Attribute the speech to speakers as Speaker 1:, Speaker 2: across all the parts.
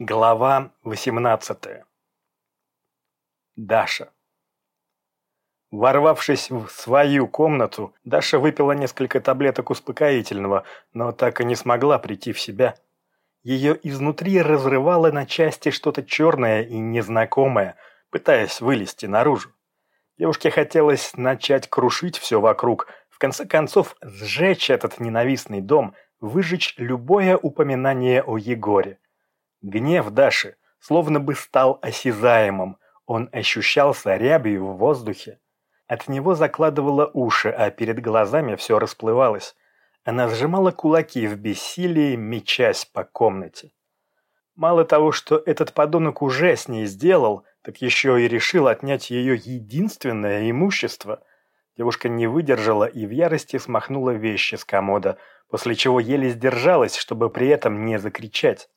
Speaker 1: Глава 18 Даша Ворвавшись в свою комнату, Даша выпила несколько таблеток успокоительного, но так и не смогла прийти в себя. Ее изнутри разрывало на части что-то черное и незнакомое, пытаясь вылезти наружу. Девушке хотелось начать крушить все вокруг, в конце концов сжечь этот ненавистный дом, выжечь любое упоминание о Егоре. Гнев Даши словно бы стал осязаемым, он ощущался рябью в воздухе. От него закладывало уши, а перед глазами все расплывалось. Она сжимала кулаки в бессилии, мечась по комнате. Мало того, что этот подонок уже с ней сделал, так еще и решил отнять ее единственное имущество. Девушка не выдержала и в ярости смахнула вещи с комода, после чего еле сдержалась, чтобы при этом не закричать.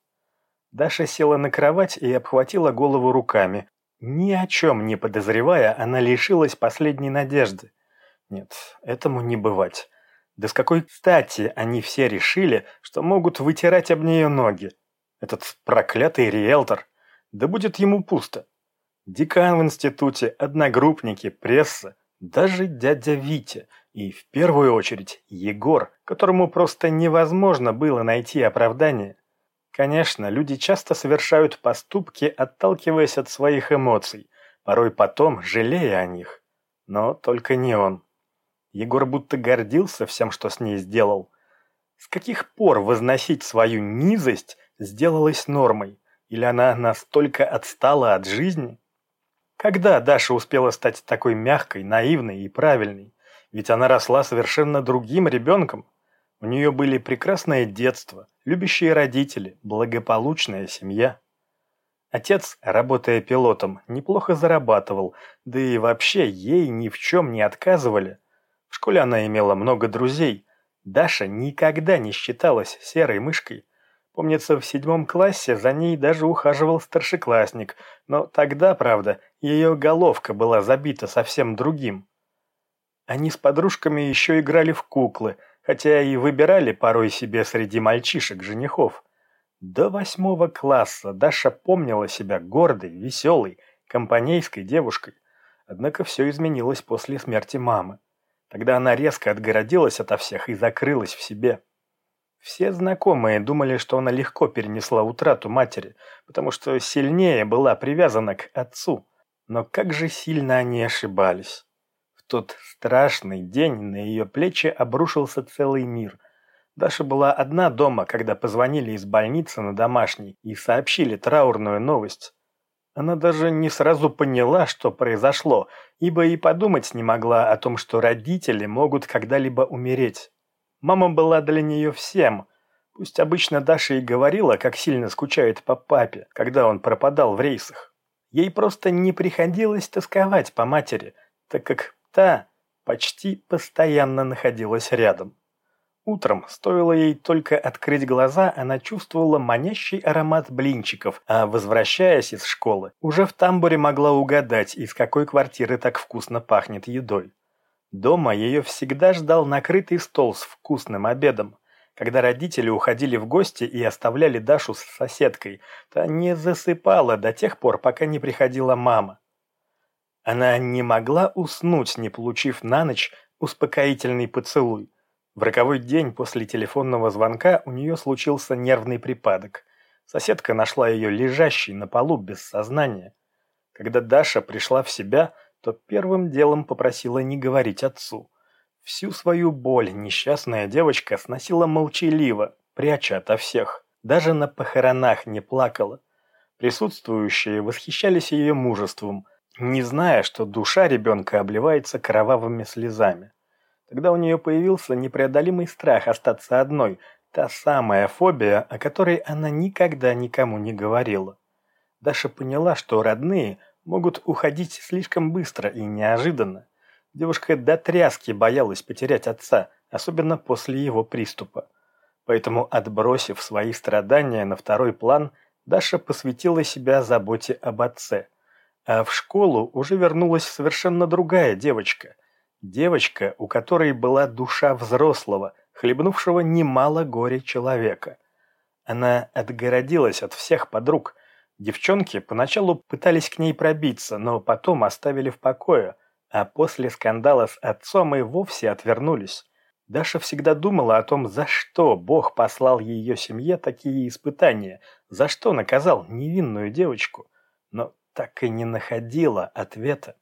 Speaker 1: Даша села на кровать и обхватила голову руками. Ни о чем не подозревая, она лишилась последней надежды. Нет, этому не бывать. Да с какой стати они все решили, что могут вытирать об нее ноги? Этот проклятый риэлтор. Да будет ему пусто. Декан в институте, одногруппники, пресса, даже дядя Витя и, в первую очередь, Егор, которому просто невозможно было найти оправдание. Конечно, люди часто совершают поступки, отталкиваясь от своих эмоций, порой потом жалея о них. Но только не он. Егор будто гордился всем, что с ней сделал. С каких пор возносить свою низость сделалось нормой? Или она настолько отстала от жизни? Когда Даша успела стать такой мягкой, наивной и правильной? Ведь она росла совершенно другим ребенком. У нее были прекрасное детство, любящие родители, благополучная семья. Отец, работая пилотом, неплохо зарабатывал, да и вообще ей ни в чем не отказывали. В школе она имела много друзей. Даша никогда не считалась серой мышкой. Помнится, в седьмом классе за ней даже ухаживал старшеклассник, но тогда, правда, ее головка была забита совсем другим. Они с подружками еще играли в куклы – хотя и выбирали порой себе среди мальчишек женихов. До восьмого класса Даша помнила себя гордой, веселой, компанейской девушкой. Однако все изменилось после смерти мамы. Тогда она резко отгородилась ото всех и закрылась в себе. Все знакомые думали, что она легко перенесла утрату матери, потому что сильнее была привязана к отцу. Но как же сильно они ошибались тот страшный день на ее плечи обрушился целый мир. Даша была одна дома, когда позвонили из больницы на домашний и сообщили траурную новость. Она даже не сразу поняла, что произошло, ибо и подумать не могла о том, что родители могут когда-либо умереть. Мама была для нее всем. Пусть обычно Даша и говорила, как сильно скучает по папе, когда он пропадал в рейсах. Ей просто не приходилось тосковать по матери, так как та почти постоянно находилась рядом. Утром, стоило ей только открыть глаза, она чувствовала манящий аромат блинчиков, а возвращаясь из школы, уже в тамбуре могла угадать, из какой квартиры так вкусно пахнет едой. Дома ее всегда ждал накрытый стол с вкусным обедом. Когда родители уходили в гости и оставляли Дашу с соседкой, та не засыпала до тех пор, пока не приходила мама. Она не могла уснуть, не получив на ночь успокоительный поцелуй. В роковой день после телефонного звонка у нее случился нервный припадок. Соседка нашла ее лежащей на полу без сознания. Когда Даша пришла в себя, то первым делом попросила не говорить отцу. Всю свою боль несчастная девочка сносила молчаливо, пряча ото всех. Даже на похоронах не плакала. Присутствующие восхищались ее мужеством – не зная, что душа ребенка обливается кровавыми слезами. Тогда у нее появился непреодолимый страх остаться одной, та самая фобия, о которой она никогда никому не говорила. Даша поняла, что родные могут уходить слишком быстро и неожиданно. Девушка до тряски боялась потерять отца, особенно после его приступа. Поэтому, отбросив свои страдания на второй план, Даша посвятила себя заботе об отце – а в школу уже вернулась совершенно другая девочка. Девочка, у которой была душа взрослого, хлебнувшего немало горя человека. Она отгородилась от всех подруг. Девчонки поначалу пытались к ней пробиться, но потом оставили в покое, а после скандала с отцом и вовсе отвернулись. Даша всегда думала о том, за что Бог послал ее семье такие испытания, за что наказал невинную девочку, но так и не находила ответа.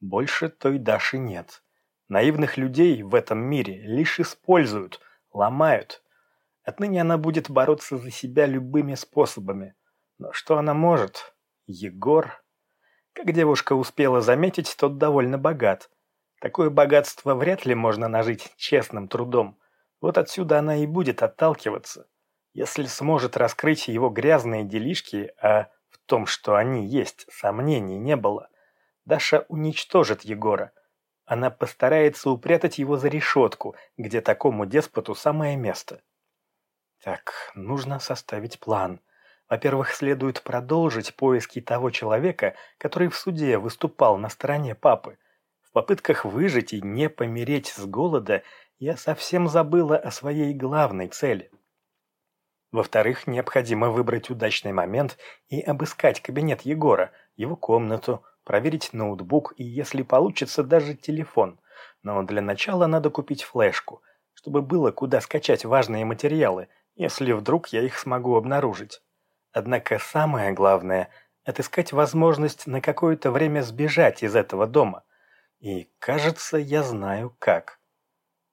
Speaker 1: Больше той Даши нет. Наивных людей в этом мире лишь используют, ломают. Отныне она будет бороться за себя любыми способами. Но что она может? Егор... Как девушка успела заметить, тот довольно богат. Такое богатство вряд ли можно нажить честным трудом. Вот отсюда она и будет отталкиваться. Если сможет раскрыть его грязные делишки, а том, что они есть, сомнений не было, Даша уничтожит Егора. Она постарается упрятать его за решетку, где такому деспоту самое место. Так, нужно составить план. Во-первых, следует продолжить поиски того человека, который в суде выступал на стороне папы. В попытках выжить и не помереть с голода я совсем забыла о своей главной цели. Во-вторых, необходимо выбрать удачный момент и обыскать кабинет Егора, его комнату, проверить ноутбук и, если получится, даже телефон. Но для начала надо купить флешку, чтобы было куда скачать важные материалы, если вдруг я их смогу обнаружить. Однако самое главное – отыскать возможность на какое-то время сбежать из этого дома. И, кажется, я знаю как.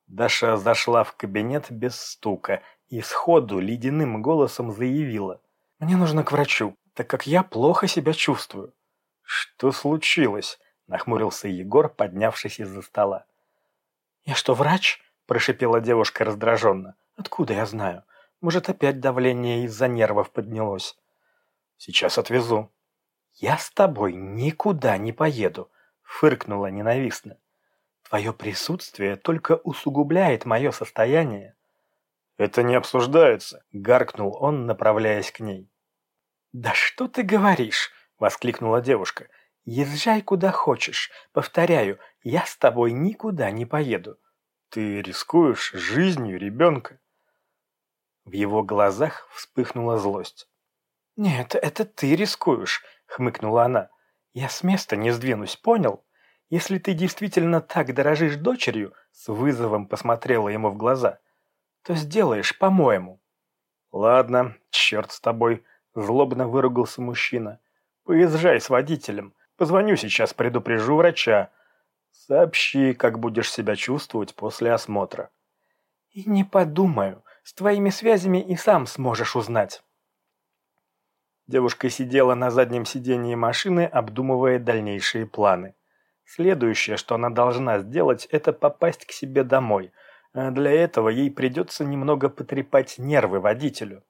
Speaker 1: Даша зашла в кабинет без стука и сходу ледяным голосом заявила. «Мне нужно к врачу, так как я плохо себя чувствую». «Что случилось?» – нахмурился Егор, поднявшись из-за стола. «Я что, врач?» – прошипела девушка раздраженно. «Откуда я знаю? Может, опять давление из-за нервов поднялось. Сейчас отвезу. Я с тобой никуда не поеду, фыркнула ненавистно. Твое присутствие только усугубляет мое состояние. Это не обсуждается, гаркнул он, направляясь к ней. Да что ты говоришь? воскликнула девушка. Езжай куда хочешь. Повторяю, я с тобой никуда не поеду. Ты рискуешь жизнью ребенка. В его глазах вспыхнула злость. «Нет, это ты рискуешь», — хмыкнула она. «Я с места не сдвинусь, понял? Если ты действительно так дорожишь дочерью», — с вызовом посмотрела ему в глаза, — «то сделаешь, по-моему». «Ладно, черт с тобой», — злобно выругался мужчина. «Поезжай с водителем. Позвоню сейчас, предупрежу врача. Сообщи, как будешь себя чувствовать после осмотра». «И не подумаю», с твоими связями и сам сможешь узнать». Девушка сидела на заднем сидении машины, обдумывая дальнейшие планы. Следующее, что она должна сделать, это попасть к себе домой. А для этого ей придется немного потрепать нервы водителю.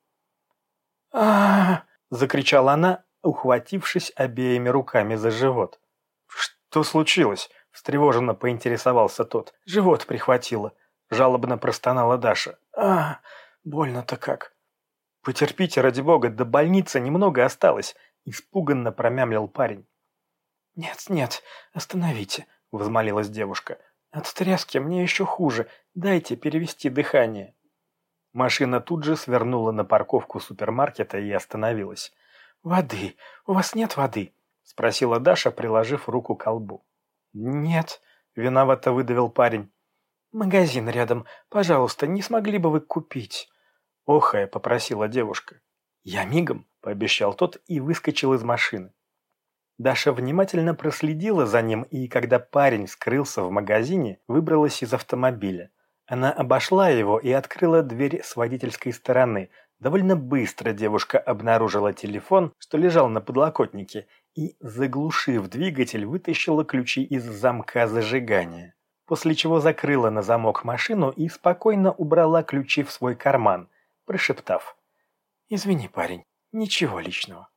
Speaker 1: а закричала она, ухватившись обеими руками за живот. «Что случилось?» – встревоженно поинтересовался тот. «Живот прихватило», – жалобно простонала Даша. а больно-то как!» «Потерпите, ради бога, до больницы немного осталось», – испуганно промямлил парень. «Нет, нет, остановите», – взмолилась девушка. «От тряски мне еще хуже. Дайте перевести дыхание». Машина тут же свернула на парковку супермаркета и остановилась. «Воды. У вас нет воды?» – спросила Даша, приложив руку к колбу. «Нет», – виновато выдавил парень. «Магазин рядом. Пожалуйста, не смогли бы вы купить?» Охая попросила девушка. «Я мигом», – пообещал тот и выскочил из машины. Даша внимательно проследила за ним и, когда парень скрылся в магазине, выбралась из автомобиля. Она обошла его и открыла дверь с водительской стороны. Довольно быстро девушка обнаружила телефон, что лежал на подлокотнике, и, заглушив двигатель, вытащила ключи из замка зажигания после чего закрыла на замок машину и спокойно убрала ключи в свой карман, прошептав «Извини, парень, ничего личного».